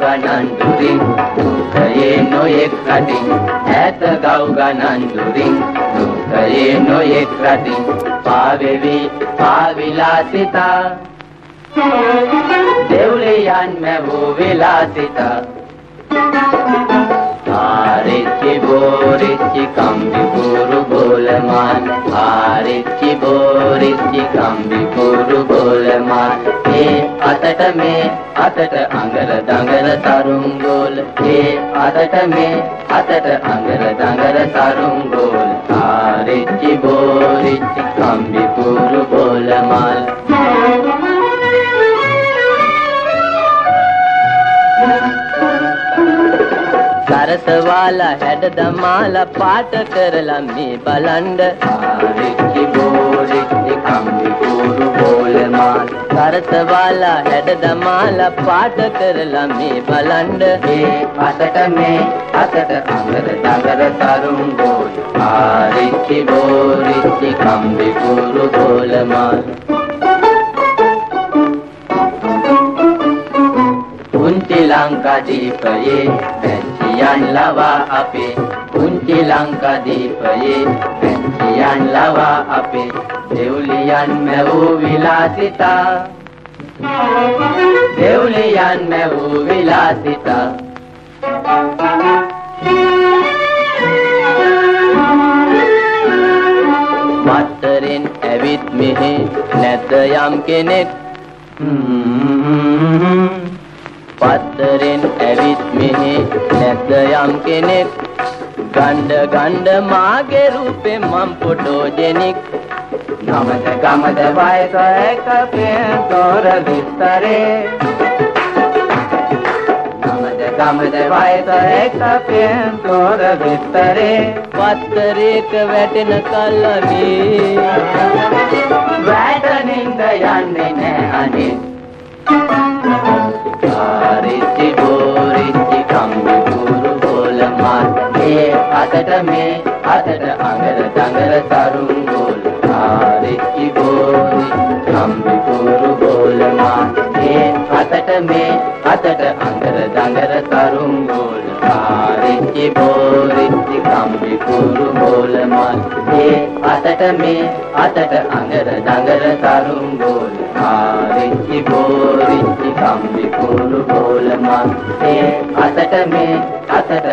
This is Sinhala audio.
ගණන් දුරින් දුකයේ නොයෙක් රටින් ඈත ගව් ගණන් දුරින් දුකයේ නොයෙක් රටින් පාවෙවි පාවිලා සිතා. දෙව්ලයන් මැවූ විලාසිතා ආරච්චි බෝරච්චි කම්බි පුරු බෝලමාන් ආරච්චි බෝරච්චි කම්බි අතට මේ අතට අඟර දඟර තරුම් ගෝල. ඒ අතට මේ අතට අඟර දඟර තරුම් ගෝල. ආරිච්චි බෝරිච්චි කම්බි කුරු බෝලමාන් සරසවාලා හැඩ දමාලා පාට කරලා මේ බලන්ඩ. ආරිච්චි බෝලමාල් සරසවාලා හැඩ දමාලා පාට කරලා මේ බලන්ඩ ඒ අතට මේ අතට අඟර දඟර තරුම් බෝල් ආරිච්චි බෝරිච්චි කම්බි කුරු බෝලමාල් පුංචි ලංකාදීපයේ පැංචියන් ලවා අපේ පුංචි ලංකාදීපයේ පැංචියන් ලවා අපේ දෙව්ලියන් මැවූ විලාසිතා දෙව්ලියන් මැවූ විලාසිතා. මත්තරෙන් ඇවිත් මෙහෙ නැත යම් කෙනෙක්. පත්තරෙන් ඇවිත් මෙහෙ නැත යම් කෙනෙක්. ගණ්ඩ ගණ්ඩ මාගේ රූපේ මම් ෆොටෝජෙනික් ගමද ගමද වයස එක පින්තොර විස්තරේ. ගමද ගමද වයස එක පින්තොර විස්තරේ. පත්තරේක වැටෙන කල්ලමේ වැටනින්ද යන්නේ නෑ අනේ අතට මේ අතට අඟර දඟර තරුම් ගෝල. ආරිච්චි බෝරිච්චි කම්බි කුරු බෝලමාල් ඒ අතට මේ අතට අඟර දඟර තරුම් ගෝල. ආරිච්චි බෝරිච්චි කම්බි කුරු බෝලමාල් ඒ අතට මේ අතට අඟර දඟර තරුම් ගෝල. ආරිච්චි බෝරිච්චි කම්බි කුරු බෝලමාල් ඒ අතට මේ අතට